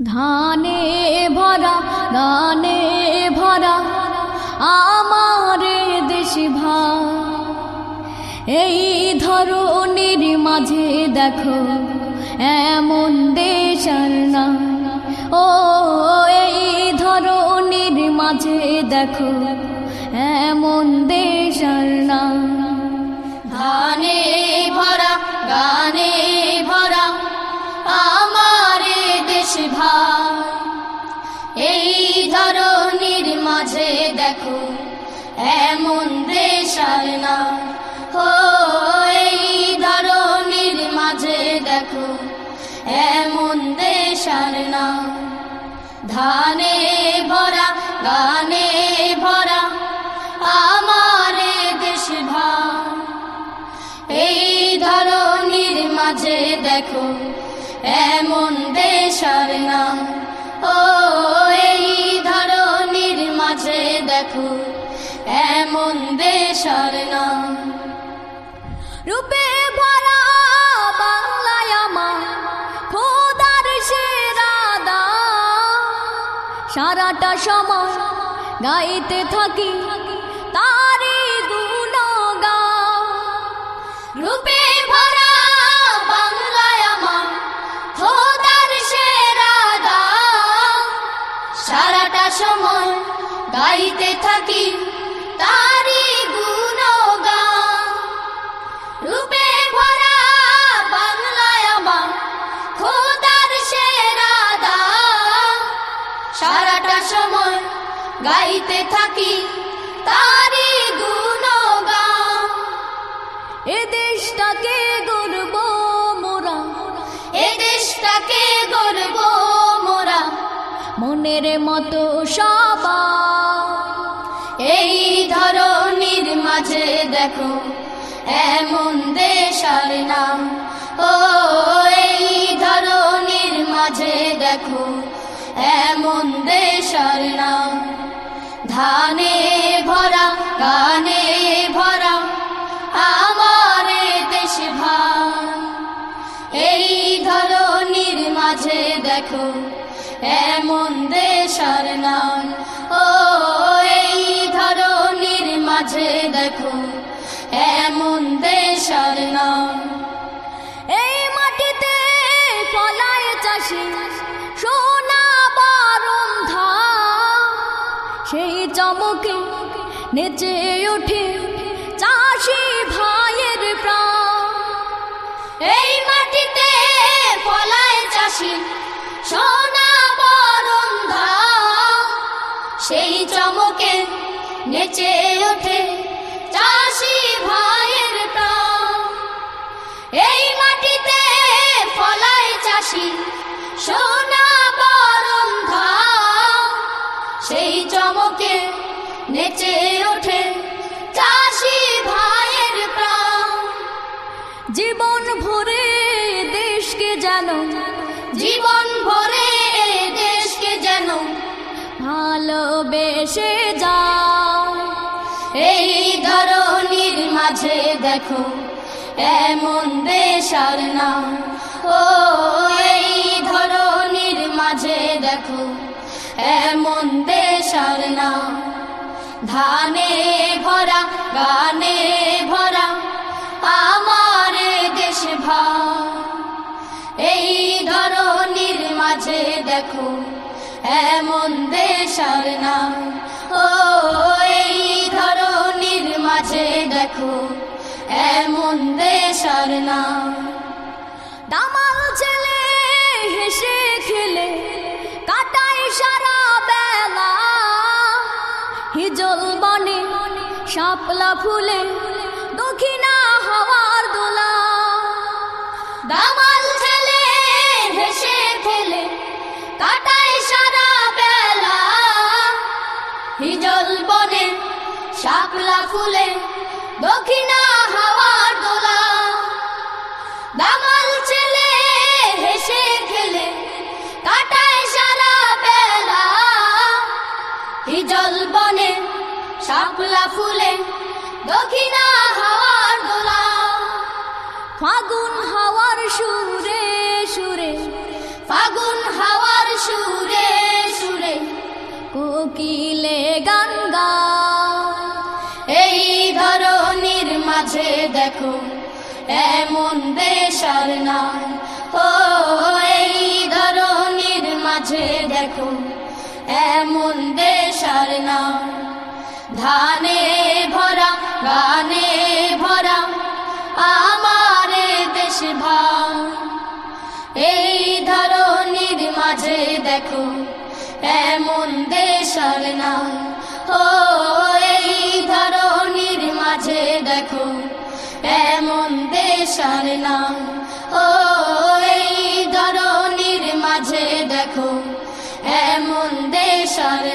ধানে ভরা গানে ভরা আমার দেশ ভাই। এই ধরনের মাঝে দেখো, এমন দেশ না ও, এই ধরনের মাঝে দেখো, এমন দেশ না দেখো, এমন দেশ আর না। ও, এই ধরনের মাঝে দেখো, এমন দেশ আর না। ধানে ভরা গানে ভরা আমার দেশ ভাই এই ধরনের মাঝে দেখো, এমন দেশ আর না। ও, এই দেখো, এমন দেশর নাম রূপে ভরা বাংলায় আমার খোদার সেরা দান। সারাটা সময় গাইতে থাকি সময় গাইতে থাকি তারি ভরা বাংলায় আমার খোদার সেরা। সারাটা সময় গাইতে থাকি তারি মনের মতো সবার এই ধরনের মাঝে দেখো, এমন দেশ আর নাম। ও, এই ধরনের মাঝে দেখো, এমন দেশ আর নাম। ধানে ভরা গানে ভরা এমন দেশ আর নাম। ও, এই ধরনের মাঝে দেখো, এমন দেশ আর নাম। এই মাটিতে ফলায় চাষি, সোনা ধান। সেই চমকে নেচে ওঠে চাষি ভাইয়ের প্রাণ। এই মাটিতে ফলায় চাষি, সোনা সেই চমকে নেচে ওঠে চাষি ভাইয়ের প্রাণ। এই মাটিতে ফলায় চাষি সোনা বরণ সেই চমকে নেচে ওঠে চাষি ভাইয়ের প্রাণ। জীবন ভরে দেশকে জানো, জীবন ভরে ভালোবেসে যাও। এই ধরনের মাঝে দেখো, এমন দেশ আর না ও, এই ধরনের মাঝে দেখো, এমন দেশ আর না ধানে ভরা, গানে ভরা, আমার দেশ ভাই এই ধরনের মাঝে দেখো এমন দেশ আর না ও, এই ধরনের মাঝে দেখো, এমন দেশ আর না দামাল ছেলে হেসে খেলে কাটাই সারা বেলা। হিজল বনে শাপলা ফুলে, দক্ষিণা হওয়ার দোলা। দামাল শাপলা ফুলে দক্ষিণা হাওয়ার দোলা। দামাল ছেলে হেসে খেলে কাটায় সারা বেলা। হিজল বনে শাপলা ফুলে দক্ষিণা হাওয়ার দোলা। ফাগুন হাওয়ার সুরে সুরে, ফাগুন হাওয়ার সুরে সুরে, কোকিলে গান দেখো, এমন দেশ আর নাই ও, এই ধরনের মাঝে দেখো, এমন দেশ আর নাই ধানে ভরা, গানে ভরা, আমার দেশ ভাই এই ধরনের মাঝে দেখো, এমন দেশ আর নাই ও মাঝে এমন দেশ নাম। ও এই ধরনের মাঝে দেখো এমন দেশ আর